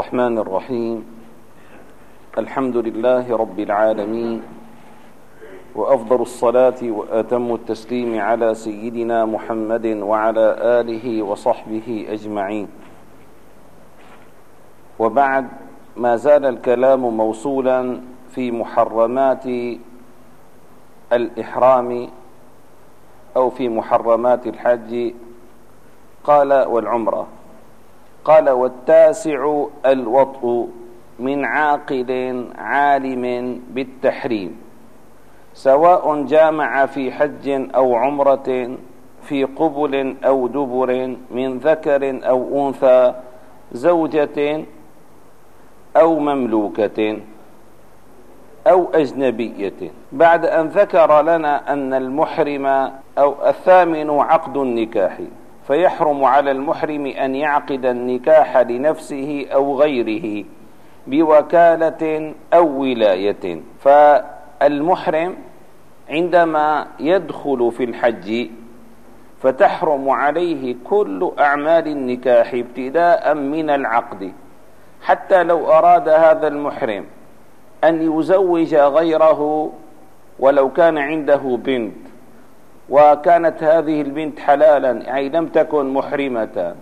الرحمن الرحيم. الحمد لله رب العالمين. وأفضل الصلاة وأتم التسليم على سيدنا محمد وعلى آله وصحبه أجمعين. وبعد ما زال الكلام موصولا في محرمات الإحرام أو في محرمات الحج. قال والعمرة. قال والتاسع الوطء من عاقل عالم بالتحريم سواء جامع في حج أو عمرة في قبل أو دبر من ذكر أو أنثى زوجة أو مملوكة أو أجنبية. بعد أن ذكر لنا أن المحرم أو الثامن عقد النكاح. فيحرم على المحرم أن يعقد النكاح لنفسه أو غيره بوكالة أو ولاية. فالمحرم عندما يدخل في الحج فتحرم عليه كل أعمال النكاح ابتداء من العقد. حتى لو أراد هذا المحرم أن يزوج غيره ولو كان عنده بنت وكانت هذه البنت حلالا أي لم تكن محرمة.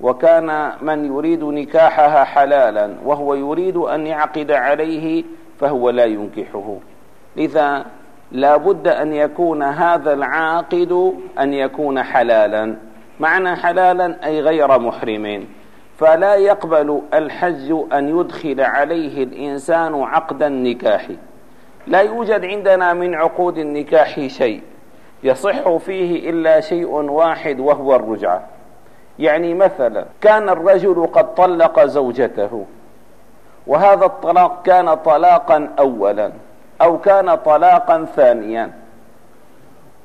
وكان من يريد نكاحها حلالا وهو يريد أن يعقد عليه فهو لا ينكحه. لذا لا بد أن يكون هذا العاقد أن يكون حلالا. معنى حلالا أي غير محرم. فلا يقبل الحج أن يدخل عليه الإنسان عقد النكاح. لا يوجد عندنا من عقود النكاح شيء. يصح فيه إلا شيء واحد وهو الرجعة. يعني مثلا كان الرجل قد طلق زوجته وهذا الطلاق كان طلاقا أولا أو كان طلاقا ثانيا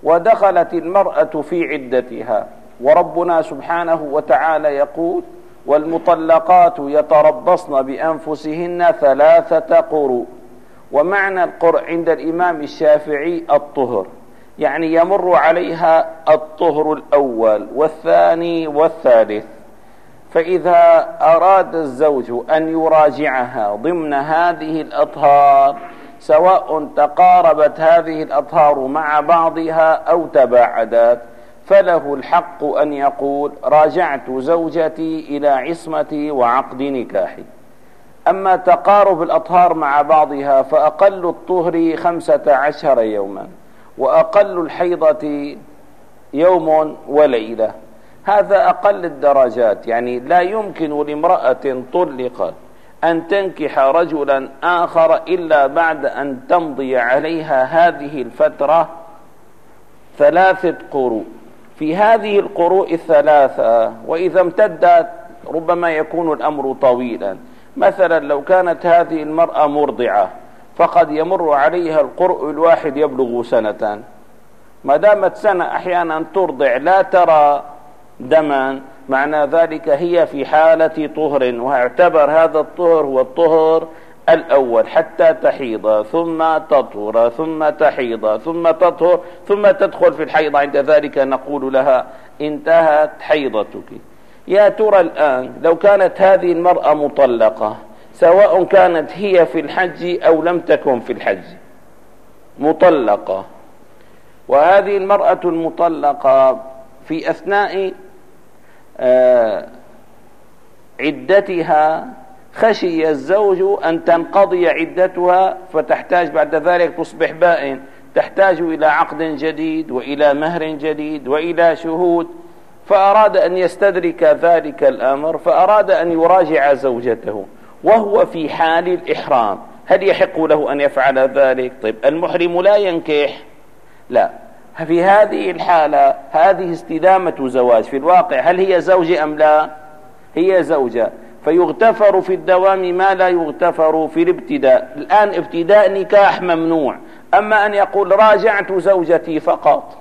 ودخلت المرأة في عدتها وربنا سبحانه وتعالى يقول والمطلقات يتربصن بأنفسهن ثلاثة قروء ومعنى القرء عند الإمام الشافعي الطهر. يعني يمر عليها الطهر الأول والثاني والثالث. فإذا أراد الزوج أن يراجعها ضمن هذه الأطهار سواء تقاربت هذه الأطهار مع بعضها أو تباعدت فله الحق أن يقول راجعت زوجتي إلى عصمتي وعقد نكاحي. أما تقارب الأطهار مع بعضها فأقل الطهر خمسة عشر يوما. وأقل الحيضة يوم وليلة. هذا أقل الدرجات يعني لا يمكن لامرأة طلقت أن تنكح رجلا آخر إلا بعد أن تمضي عليها هذه الفترة ثلاثة قروء. في هذه القروء الثلاثة وإذا امتدت ربما يكون الأمر طويلا. مثلا لو كانت هذه المرأة مرضعة فقد يمر عليها القرء الواحد يبلغ سنتان ما دامت سنة أحيانا ترضع لا ترى دما. معنى ذلك هي في حالة طهر واعتبر هذا الطهر هو الطهر الأول حتى تحيض ثم تطهر ثم تحيض ثم تطهر ثم تدخل في الحيض. عند ذلك نقول لها انتهت حيضتك. يا ترى الآن لو كانت هذه المرأة مطلقة سواء كانت هي في الحج أو لم تكن في الحج. مطلقة. وهذه المرأة المطلقة في أثناء آه، عدتها خشي الزوج أن تنقضي عدتها فتحتاج بعد ذلك تصبح بائن. تحتاج إلى عقد جديد وإلى مهر جديد وإلى شهود. فأراد أن يستدرك ذلك الأمر فأراد أن يراجع زوجته. وهو في حال الإحرام. هل يحق له أن يفعل ذلك؟ طيب المحرم لا ينكح. لا. في هذه الحالة هذه استدامة زواج في الواقع هل هي زوجة أم لا؟ هي زوجة. فيغتفر في الدوام ما لا يغتفر في الابتداء. الآن ابتداء نكاح ممنوع. أما أن يقول راجعت زوجتي فقط.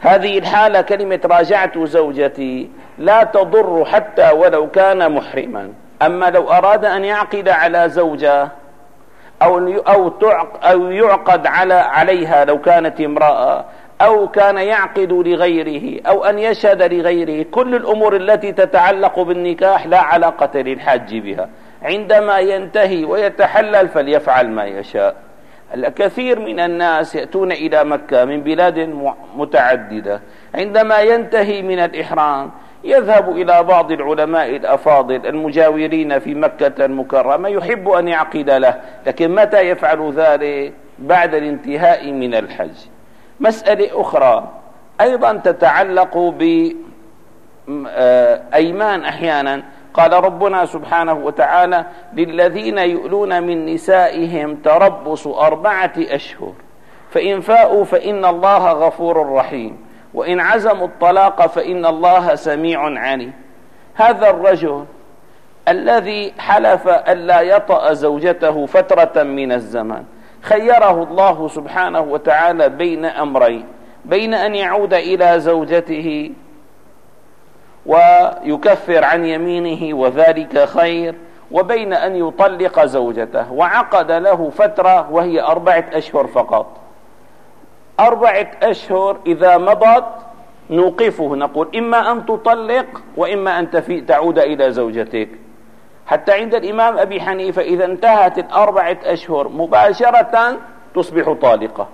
هذه الحالة كلمة راجعت زوجتي لا تضر حتى ولو كان محرما. أما لو أراد أن يعقد على زوجة أو أو أو يعقد على عليها لو كانت امرأة أو كان يعقد لغيره أو أن يشهد لغيره كل الأمور التي تتعلق بالنكاح لا علاقة للحاج بها. عندما ينتهي ويتحلل فليفعل ما يشاء. الكثير من الناس يأتون إلى مكة من بلاد متعددة. عندما ينتهي من الإحرام يذهب إلى بعض العلماء الأفاضل المجاورين في مكة المكرمة يحب أن يعقد له لكن متى يفعل ذلك؟ بعد الانتهاء من الحج. مسألة أخرى أيضا تتعلق بأيمان أحيانا. قال ربنا سبحانه وتعالى للذين يؤلون من نسائهم تربص أربعة أشهر فإن فاءوا فإن الله غفور رحيم. وإن عزموا الطلاق فإن الله سميع عليم. هذا الرجل الذي حلف ألا يطأ زوجته فترة من الزمان خيره الله سبحانه وتعالى بين أمرين بين أن يعود إلى زوجته ويكفر عن يمينه وذلك خير وبين أن يطلق زوجته وعقد له فترة وهي أربعة أشهر فقط. أربعة أشهر إذا مضت نوقفه نقول إما أن تطلق وإما أن تعود إلى زوجتك. حتى عند الإمام أبي حنيفة إذا انتهت الأربعة أشهر مباشرة تصبح طالقة.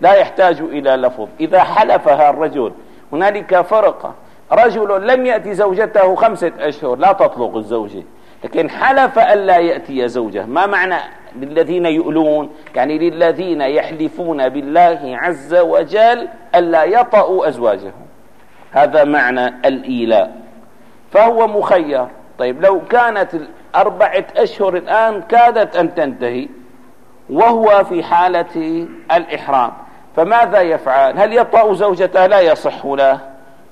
لا يحتاج إلى لفظ. إذا حلفها الرجل هنالك فرق. رجل لم يأتي زوجته خمسة أشهر لا تطلق الزوجة. لكن حلف ألا يأتي زوجة. ما معنى للذين يؤلون يعني للذين يحلفون بالله عز وجل ألا يطأوا أزواجهم. هذا معنى الإيلاء. فهو مخير. طيب لو كانت الأربعة أشهر الآن كادت أن تنتهي وهو في حالة الإحرام فماذا يفعل؟ هل يطأ زوجته؟ لا يصح له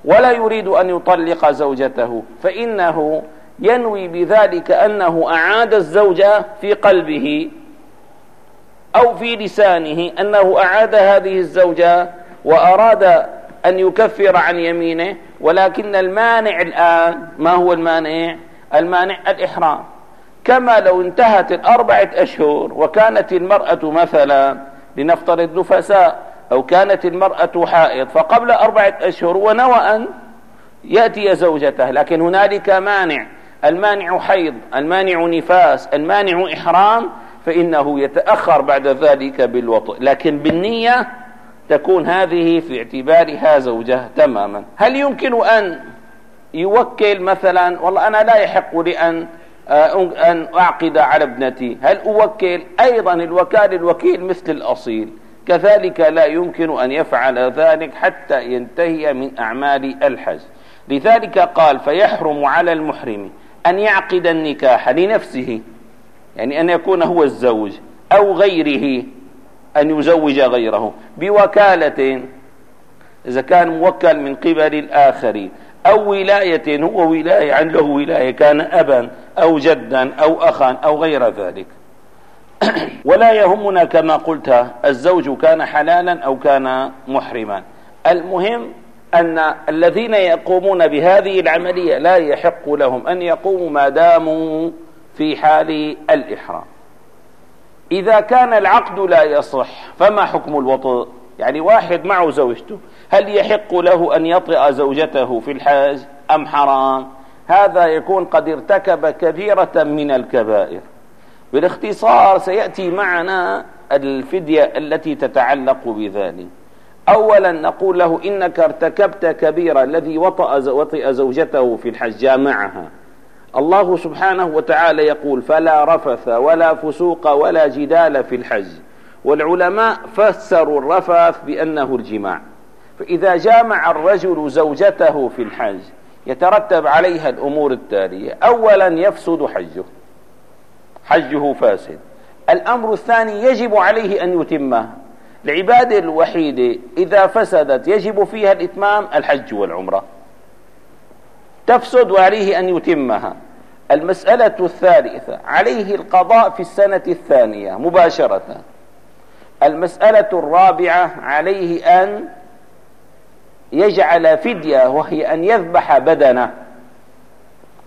ولا يريد أن يطلق زوجته فإنه ينوي بذلك أنه أعاد الزوجة في قلبه أو في لسانه أنه أعاد هذه الزوجة وأراد أن يكفر عن يمينه ولكن المانع الآن ما هو المانع؟ المانع الإحرام. كما لو انتهت الأربعة أشهر وكانت المرأة مثلا لنفترض نفساء أو كانت المرأة حائض فقبل أربعة أشهر ونوى أن يأتي زوجته لكن هنالك مانع. المانع حيض المانع نفاس المانع إحرام فإنه يتأخر بعد ذلك بالوطء. لكن بالنية تكون هذه في اعتبارها زوجة تماما. هل يمكن أن يوكل مثلا؟ والله أنا لا يحق لي أن آه، أن أعقد على ابنتي. هل أوكل؟ أيضا الوكال الوكيل مثل الأصيل. كذلك لا يمكن أن يفعل ذلك حتى ينتهي من أعمال الحج. لذلك قال فيحرم على المحرم. أن يعقد النكاح لنفسه يعني أن يكون هو الزوج أو غيره أن يزوج غيره. بوكالة إذا كان موكل من قبل الآخرين أو ولاية هو ولاية عن له ولاية كان أبا أو جدا أو أخا أو غير ذلك. ولا يهمنا كما قلت الزوج كان حلالا أو كان محرما. المهم أن الذين يقومون بهذه العملية لا يحق لهم أن يقوموا ما داموا في حال الإحرام. إذا كان العقد لا يصح فما حكم الوطء؟ يعني واحد معه زوجته هل يحق له أن يطئ زوجته في الحاج أم حرام؟ هذا يكون قد ارتكب كبيرة من الكبائر. بالاختصار سيأتي معنا الفدية التي تتعلق بذلك. أولا نقول له إنك ارتكبت كبيرة الذي وطأ وطئ زوجته في الحج جامعها. الله سبحانه وتعالى يقول فلا رفث ولا فسوق ولا جدال في الحج. والعلماء فسروا الرفث بأنه الجماع. فإذا جامع الرجل زوجته في الحج يترتب عليها الأمور التالية. أولا يفسد حجه. حجه فاسد. الأمر الثاني يجب عليه أن يتمه. العبادة الوحيدة إذا فسدت يجب فيها الإتمام الحج والعمرة. تفسد وعليه أن يتمها. المسألة الثالثة عليه القضاء في السنة الثانية مباشرة. المسألة الرابعة عليه أن يجعل فدية وهي أن يذبح بدنه.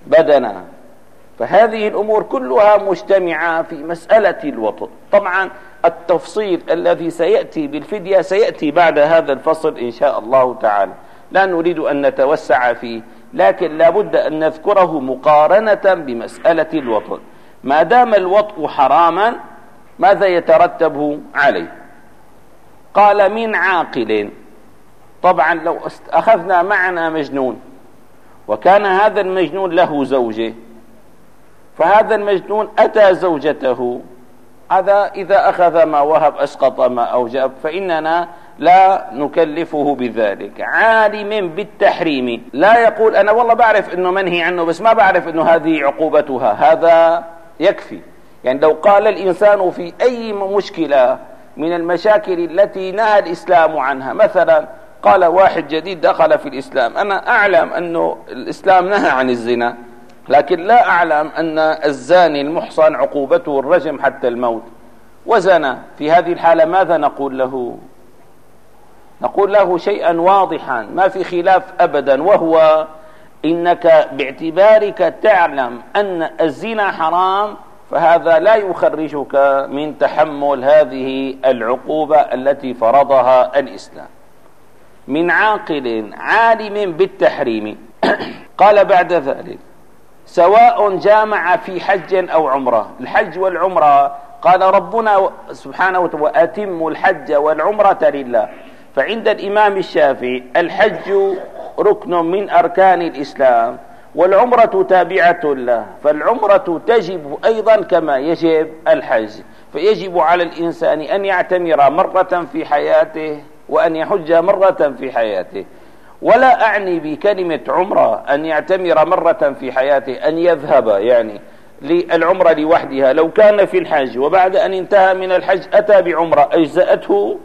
بدنه. فهذه الأمور كلها مجتمعة في مسألة الوطن. طبعا التفصيل الذي سيأتي بالفدية سيأتي بعد هذا الفصل إن شاء الله تعالى. لا نريد أن نتوسع فيه لكن لا بد أن نذكره مقارنة بمسألة الوطن. ما دام الوطء حراما ماذا يترتب عليه؟ قال من عاقل. طبعا لو أخذنا معنا مجنون وكان هذا المجنون له زوجة فهذا المجنون أتى زوجته. هذا إذا أخذ ما وهب أسقط ما أوجب فإننا لا نكلفه بذلك. عالم بالتحريم. لا يقول أنا والله بعرف أنه منهي عنه بس ما بعرف أنه هذه عقوبتها. هذا يكفي. يعني لو قال الإنسان في أي مشكلة من المشاكل التي نهى الإسلام عنها مثلا قال واحد جديد دخل في الإسلام أنا أعلم أنه الإسلام نهى عن الزنا. لكن لا أعلم أن الزاني المحصن عقوبته الرجم حتى الموت. وزنى. في هذه الحالة ماذا نقول له؟ نقول له شيئا واضحا ما في خلاف أبدا وهو إنك باعتبارك تعلم أن الزنا حرام فهذا لا يخرجك من تحمل هذه العقوبة التي فرضها الإسلام. من عاقل عالم بالتحريم. قال بعد ذلك سواء جامع في حج أو عمرة. الحج والعمرة قال ربنا سبحانه وتعالى وأتم الحج والعمرة لله. فعند الإمام الشافعي الحج ركن من أركان الإسلام والعمرة تابعة له فالعمرة تجب أيضا كما يجب الحج. فيجب على الإنسان أن يعتمر مرة في حياته وأن يحج مرة في حياته. ولا أعني بكلمة عمرة أن يعتمر مرة في حياته أن يذهب يعني للعمرة لوحدها. لو كان في الحج وبعد أن انتهى من الحج أتى بعمرة أجزأته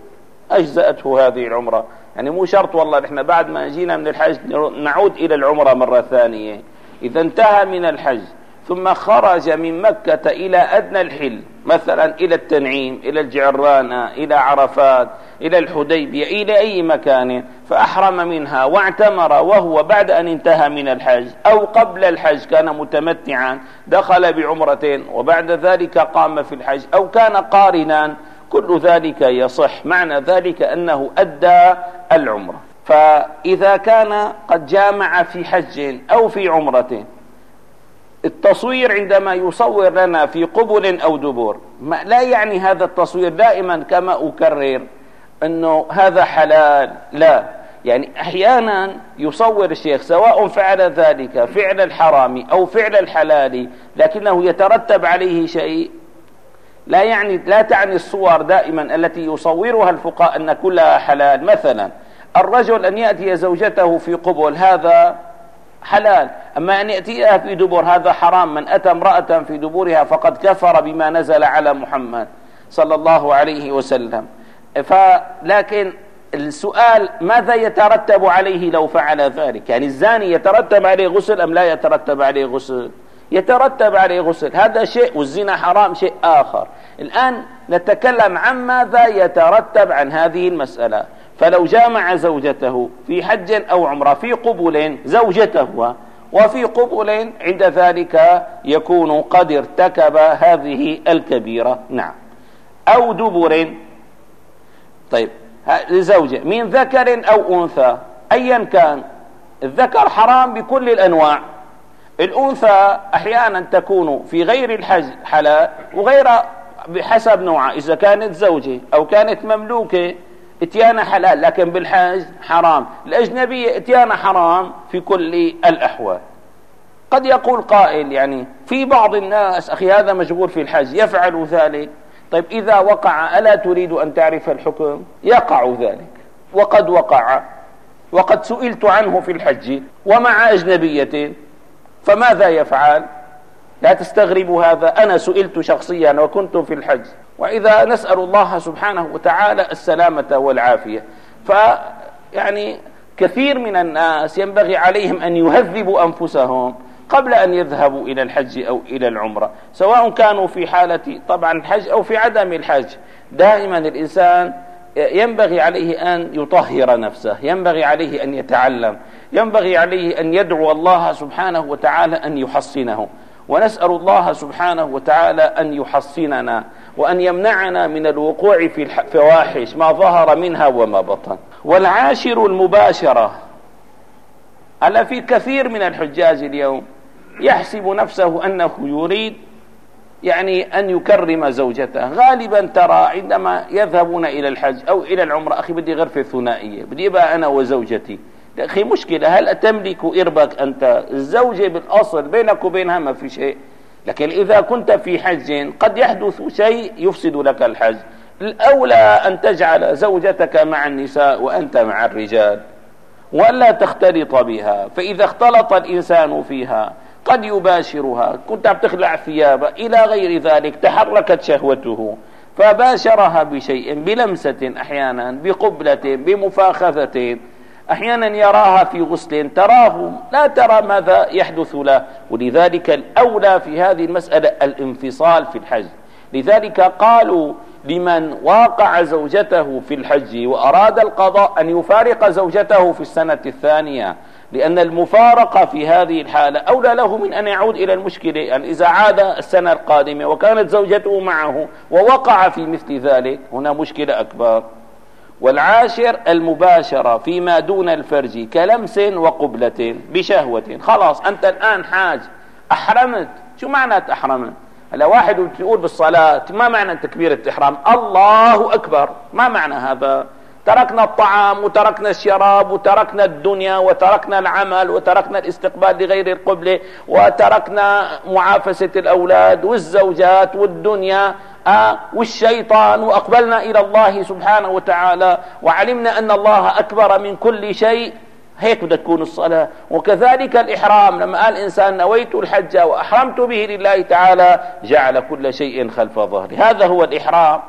أجزأته هذه العمرة. يعني مو شرط والله نحن بعد ما جينا من الحج نعود إلى العمرة مرة ثانية. إذا انتهى من الحج ثم خرج من مكة إلى أدنى الحل مثلا إلى التنعيم إلى الجعرانة إلى عرفات إلى الحديبية إلى أي مكان فأحرم منها واعتمر وهو بعد أن انتهى من الحج أو قبل الحج كان متمتعا دخل بعمرتين وبعد ذلك قام في الحج أو كان قارنا. كل ذلك يصح معنى ذلك أنه أدى العمرة. فإذا كان قد جامع في حج أو في عمرة التصوير عندما يصور لنا في قبل أو دبور. لا يعني هذا التصوير دائما كما أكرر أنه هذا حلال. لا. يعني أحيانا يصور الشيخ سواء فعل ذلك فعل الحرام أو فعل الحلال لكنه يترتب عليه شيء لا يعني لا تعني الصور دائما التي يصورها الفقهاء أن كلها حلال. مثلا الرجل أن يأتي زوجته في قبل هذا حلال. أما أن يأتيها في دبر هذا حرام. من أتى امرأة في دبورها فقد كفر بما نزل على محمد صلى الله عليه وسلم. فلكن السؤال ماذا يترتب عليه لو فعل ذلك؟ يعني الزاني يترتب عليه غسل أم لا يترتب عليه غسل؟ يترتب عليه غسل. هذا شيء والزنا حرام شيء آخر. الآن نتكلم عن ماذا يترتب عن هذه المسألة. فلو جامع زوجته في حج أو عمرة في قبل زوجته. وفي قبل عند ذلك يكون قد ارتكب هذه الكبيرة. نعم. أو دبر. طيب. لزوجة من ذكر أو أنثى أيا كان. الذكر حرام بكل الأنواع. الأنثى أحيانا تكون في غير الحج حلال وغير بحسب نوعها إذا كانت زوجة أو كانت مملوكة. اتيانا حلال لكن بالحج حرام. الأجنبية اتيانا حرام في كل الأحوال. قد يقول قائل يعني في بعض الناس أخي هذا مشغول في الحج يفعل ذلك. طيب إذا وقع ألا تريد أن تعرف الحكم؟ يقع ذلك. وقد وقع. وقد سئلت عنه في الحج ومع أجنبية. فماذا يفعل؟ لا تستغربوا هذا. أنا سئلت شخصيا وكنت في الحج. وإذا نسأل الله سبحانه وتعالى السلامة والعافية. فيعني كثير من الناس ينبغي عليهم أن يهذبوا أنفسهم قبل أن يذهبوا إلى الحج أو إلى العمرة. سواء كانوا في حالة طبعا الحج أو في عدم الحج. دائما الإنسان ينبغي عليه أن يطهر نفسه ينبغي عليه أن يتعلم ينبغي عليه أن يدعو الله سبحانه وتعالى أن يحصنه. ونسأل الله سبحانه وتعالى أن يحصننا. وأن يمنعنا من الوقوع في الفواحش ما ظهر منها وما بطن. والعاشر المباشرة على في كثير من الحجاج اليوم يحسب نفسه أنه يريد يعني أن يكرم زوجته. غالبا ترى عندما يذهبون إلى الحج أو إلى العمرة أخي بدي غرفة ثنائية بدي يبقى أنا وزوجتي. أخي مشكلة هل تملك إربك أنت؟ الزوجة بالأصل بينك وبينها ما في شيء. لكن إذا كنت في حج قد يحدث شيء يفسد لك الحج. الأولى أن تجعل زوجتك مع النساء وأنت مع الرجال ولا تختلط بها فإذا اختلط الإنسان فيها قد يباشرها. كنت بتخلع ثيابه إلى غير ذلك تحركت شهوته فباشرها بشيء بلمسة أحيانا بقبلة بمفاخذة. أحيانا يراها في غسل تراه لا ترى ماذا يحدث له. ولذلك الأولى في هذه المسألة الانفصال في الحج. لذلك قالوا لمن واقع زوجته في الحج وأراد القضاء أن يفارق زوجته في السنة الثانية لأن المفارقة في هذه الحالة أولى له من أن يعود إلى المشكلة يعني إذا عاد السنة القادمة وكانت زوجته معه ووقع في مثل ذلك هنا مشكلة أكبر. والعاشر المباشرة فيما دون الفرج كلمس وقبلة بشهوة. خلاص أنت الآن حاج. أحرمت. شو معنى أحرمت هلا واحد بتقول بالصلاة ما معنى تكبير الإحرام الله أكبر. ما معنى هذا؟ تركنا الطعام وتركنا الشراب وتركنا الدنيا وتركنا العمل وتركنا الاستقبال لغير القبلة وتركنا معافسة الأولاد والزوجات والدنيا. آه والشيطان وأقبلنا إلى الله سبحانه وتعالى وعلمنا أن الله أكبر من كل شيء. هيك بدها تكون الصلاة. وكذلك الإحرام لما قال إنسان نويت الحج وأحرمت به لله تعالى جعل كل شيء خلف ظهري هذا هو الإحرام.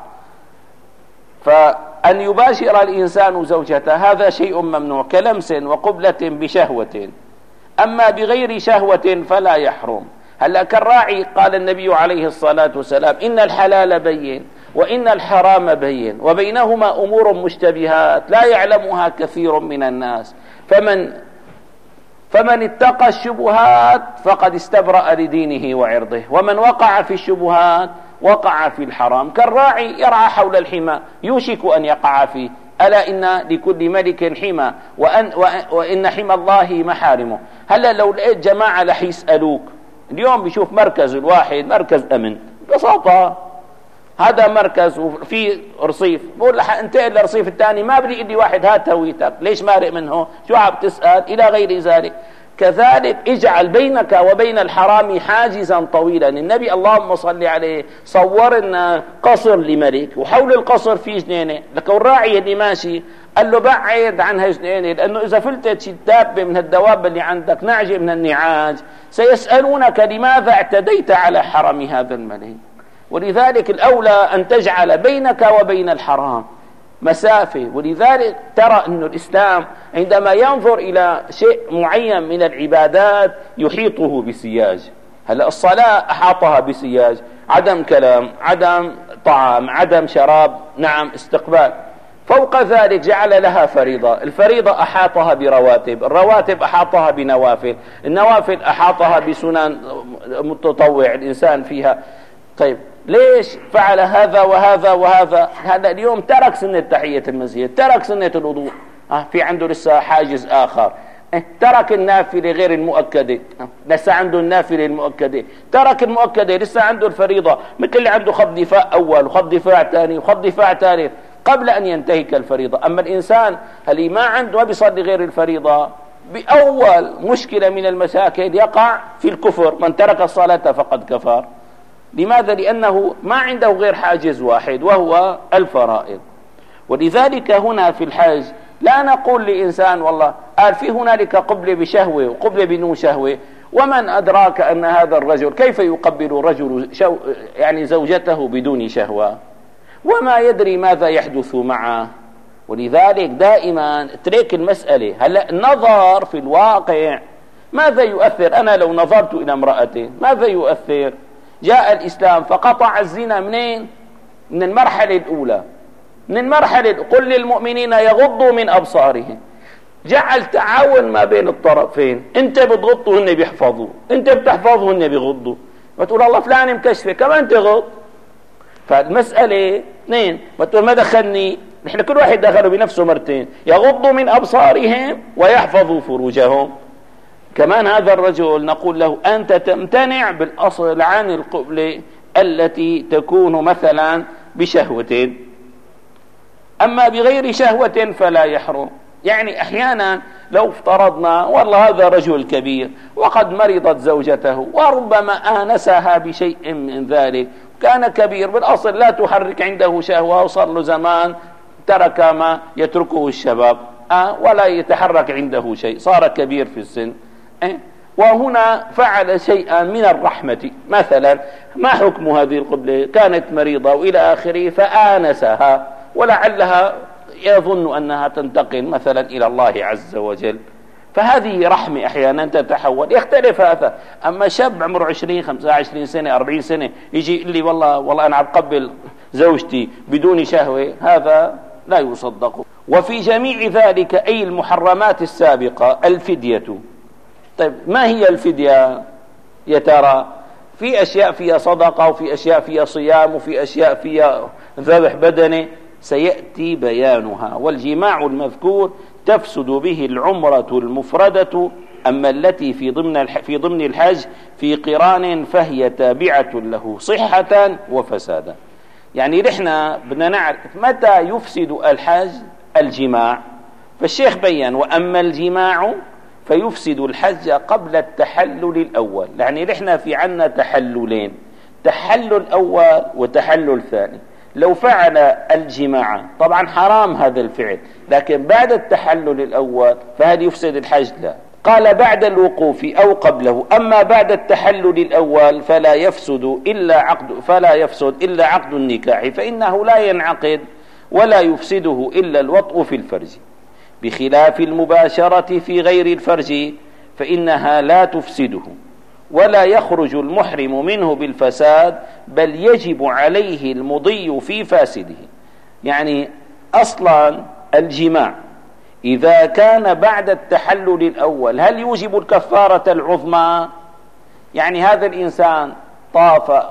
فأن يباشر الإنسان زوجته هذا شيء ممنوع كلمس وقبلة بشهوة. أما بغير شهوة فلا يحرم. هلا كالراعي قال النبي عليه الصلاة والسلام إن الحلال بين وإن الحرام بين وبينهما أمور مشتبهات لا يعلمها كثير من الناس. فمن فمن اتقى الشبهات فقد استبرأ لدينه وعرضه ومن وقع في الشبهات وقع في الحرام. كالراعي يرعى حول الحمى يوشك أن يقع فيه. ألا إن لكل ملك حمى وأن, وإن حمى الله محارمه. هلا لو لقيت جماعة رح يسألوك اليوم بيشوف مركز الواحد مركز أمن ببساطة هذا مركز وفي رصيف. بقول لها انتقل للرصيف الثاني ما بدي ادي واحد هات هويتك ليش مارق منه؟ شو عم تسأل؟ إلى غير ذلك. كذلك اجعل بينك وبين الحرام حاجزا طويلا. النبي اللهم صل عليه صور لنا قصر لملك وحول القصر في جنينة. لك الراعي اللي ماشي قال له بعد عن هالجنينه لأنه إذا فلتت شي دابة من الدواب اللي عندك نعجه من النعاج. سيسألونك لماذا اعتديت على حرم هذا الملك ولذلك الأولى أن تجعل بينك وبين الحرام مسافة. ولذلك ترى أن الإسلام عندما ينظر إلى شيء معين من العبادات يحيطه بسياج. هلأ الصلاة أحاطها بسياج. عدم كلام عدم طعام عدم شراب نعم استقبال. فوق ذلك جعل لها فريضة. الفريضة أحاطها برواتب الرواتب أحاطها بنوافل النوافل أحاطها بسنن متطوع الإنسان فيها. طيب ليش فعل هذا وهذا وهذا؟ هذا اليوم ترك سنة تحية المسجد ترك سنة الوضوء. آه في عنده لسه حاجز آخر. آه ترك النافلة غير المؤكدة. آه لسه عنده النافلة المؤكدة. ترك المؤكدة لسه عنده الفريضة. مثل اللي عنده خط دفاع أول وخط دفاع ثاني وخط دفاع ثالث. قبل أن ينتهك الفريضة أما الإنسان اللي ما عنده ما بيصلي غير الفريضة؟ بأول مشكلة من المشاكل يقع في الكفر. من ترك الصلاة فقد كفر. لماذا؟ لأنه ما عنده غير حاجز واحد وهو الفرائض. ولذلك هنا في الحج لا نقول لإنسان والله قال في هنالك قبلة بشهوة وقبلة بدون شهوة. ومن أدراك أن هذا الرجل كيف يقبل الرجل شو يعني زوجته بدون شهوة؟ وما يدري ماذا يحدث معه. ولذلك دائما اترك المسألة هلا النظر في الواقع ماذا يؤثر؟ أنا لو نظرت إلى امرأة ماذا يؤثر؟ جاء الإسلام فقطع الزنا منين؟ من المرحلة الأولى. من المرحلة قل للمؤمنين يغضوا من أبصارهم. جعل تعاون ما بين الطرفين. انت بتغط وهن بيحفظوا. انت بتحفظ وهن بيغضوا. بتقول الله فلان مكشفه كمان تغض. فالمسألة اثنين. بتقول ما دخلني؟ نحن كل واحد دخله بنفسه مرتين. يغضوا من أبصارهم ويحفظوا فروجهم. كمان هذا الرجل نقول له أنت تمتنع بالأصل عن القبلة التي تكون مثلا بشهوة. أما بغير شهوة فلا يحرم. يعني أحيانا لو افترضنا والله هذا رجل كبير وقد مرضت زوجته وربما آنسها بشيء من ذلك كان كبير بالأصل لا تحرك عنده شهوة وصار له زمان ترك ما يتركه الشباب أه ولا يتحرك عنده شيء صار كبير في السن أه وهنا فعل شيئا من الرحمة. مثلا ما حكم هذه القبلة؟ كانت مريضة وإلى آخره فآنسها ولعلها يظن أنها تنتقل مثلا إلى الله عز وجل. فهذه رحمة أحيانا تتحول يختلف هذا. أما شاب عمره 20 25 سنة 40 سنة يجي يقول لي والله والله أنا عم قبل زوجتي بدون شهوة هذا لا يصدق. وفي جميع ذلك أي المحرمات السابقة؟ الفدية. طيب ما هي الفدية يا ترى؟ في أشياء فيها صدقة وفي أشياء فيها صيام وفي أشياء فيها ذبح بدني. سيأتي بيانها. والجماع المذكور تفسد به العمرة المفردة أما التي في ضمن في ضمن الحج في قران فهي تابعة له صحة وفسادا. يعني نحن بدنا نعرف متى يفسد الحج الجماع. فالشيخ بين وأما الجماع فيفسد الحج قبل التحلل الأول. يعني نحن في عنا تحللين تحلل أول وتحلل ثاني لو فعل الجماع. طبعا حرام هذا الفعل لكن بعد التحلل الأول فهل يفسد الحج؟ لا. قال بعد الوقوف أو قبله. أما بعد التحلل الأول فلا يفسد إلا عقد فلا يفسد إلا عقد النكاح فإنه لا ينعقد ولا يفسده إلا الوطء في الفرج. بخلاف المباشرة في غير الفرج فإنها لا تفسده. ولا يخرج المحرم منه بالفساد بل يجب عليه المضي في فاسده. يعني أصلا الجماع. إذا كان بعد التحلل الأول هل يوجب الكفارة العظمى؟ يعني هذا الإنسان طاف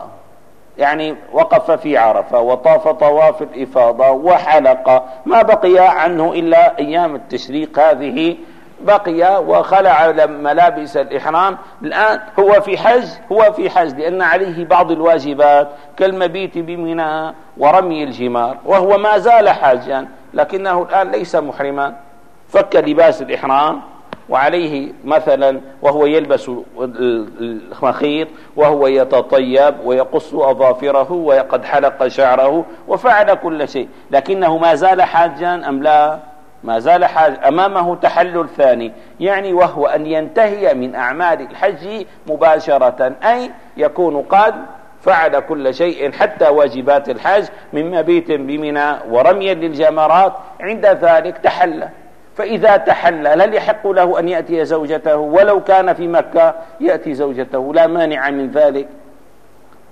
يعني وقف في عرفة وطاف طواف الإفاضة وحلق ما بقي عنه إلا أيام التشريق هذه بقي وخلع ملابس الإحرام. الآن هو في حج هو في حج لأن عليه بعض الواجبات كالمبيت بمنى ورمي الجمار وهو ما زال حاجا لكنه الآن ليس محرما. فك لباس الإحرام وعليه مثلا وهو يلبس المخيط وهو يتطيب ويقص أظافره وقد حلق شعره وفعل كل شيء. لكنه ما زال حاجا أم لا؟ ما زال حاج أمامه تحلل ثاني يعني وهو أن ينتهي من أعمال الحج مباشرة أي يكون قد فعل كل شيء حتى واجبات الحج من مبيت بمنى ورميا للجمرات عند ذلك تحلل فإذا تحلل هل يحق له أن يأتي زوجته ولو كان في مكة يأتي زوجته لا مانع من ذلك.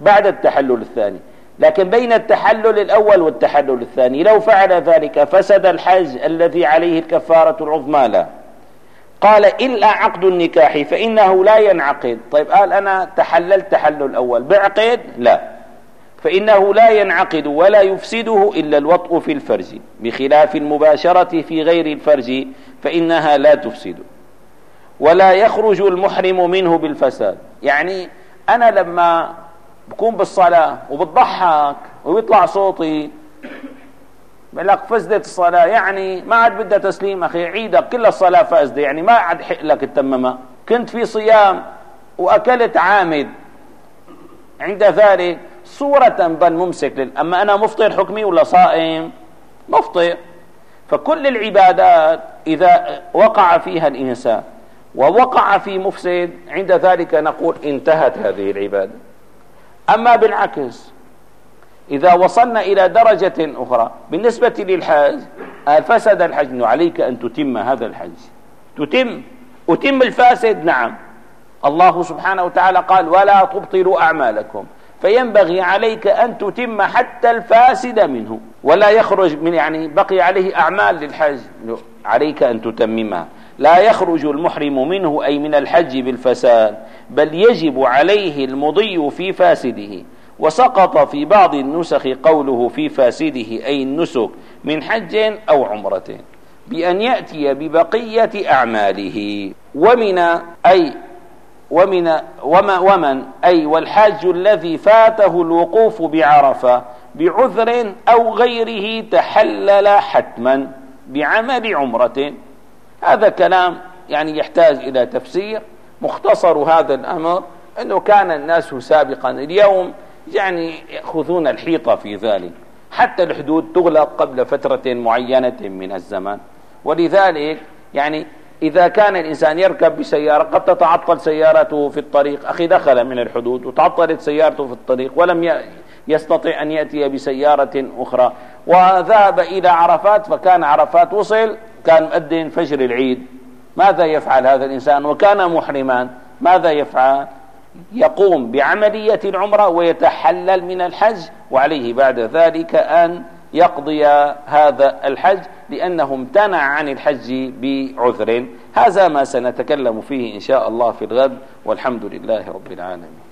بعد التحلل الثاني لكن بين التحلل الأول والتحلل الثاني لو فعل ذلك فسد الحج الذي عليه الكفارة العظمى لا قال إلا عقد النكاح فإنه لا ينعقد. طيب قال أنا تحللت تحلل الأول بعقد؟ لا. فإنه لا ينعقد ولا يفسده إلا الوطء في الفرج بخلاف المباشرة في غير الفرج فإنها لا تفسد. ولا يخرج المحرم منه بالفساد. يعني أنا لما بكون بالصلاة وبتضحك ويطلع صوتي. بقول لك فسدت الصلاة. يعني ما عاد بدها تسليم أخي عيدك كل الصلاة فاسدة يعني ما عاد حق لك تتممها كنت في صيام وأكلت عامد. عند ذلك صورة بل ممسك لل... أما أنا مفطر حكمي ولا صائم؟ مفطر. فكل العبادات إذا وقع فيها الإنسان ووقع في مفسد عند ذلك نقول انتهت هذه العبادة. أما بالعكس إذا وصلنا إلى درجة أخرى بالنسبة للحج فسد الحج؟ عليك أن تتم هذا الحج. تتم؟ أتم الفاسد؟ نعم. الله سبحانه وتعالى قال ولا تبطلوا أعمالكم. فينبغي عليك أن تتم حتى الفاسد منه ولا يخرج من يعني بقي عليه أعمال للحج عليك أن تتممها. لا يخرج المحرم منه أي من الحج بالفساد بل يجب عليه المضي في فاسده. وسقط في بعض النسخ قوله في فاسده أي النسك من حج أو عمرة بأن يأتي ببقية أعماله. ومن أي ومن وما ومن أي والحاج الذي فاته الوقوف بعرفة بعذر أو غيره تحلل حتما بعمل عمرة. هذا كلام يعني يحتاج إلى تفسير. مختصر هذا الأمر أنه كان الناس سابقا اليوم يعني يأخذون الحيطة في ذلك. حتى الحدود تغلق قبل فترة معينة من الزمن ولذلك يعني إذا كان الإنسان يركب بسيارة قد تتعطل سيارته في الطريق. أخي دخل من الحدود وتعطلت سيارته في الطريق ولم يستطيع أن يأتي بسيارة أخرى. وذهب إلى عرفات فكان عرفات وصل كان مؤذن فجر العيد. ماذا يفعل هذا الإنسان وكان محرما؟ ماذا يفعل؟ يقوم بعملية العمرة ويتحلل من الحج وعليه بعد ذلك أن يقضي هذا الحج لأنه امتنع عن الحج بعذر. هذا ما سنتكلم فيه إن شاء الله في الغد والحمد لله رب العالمين.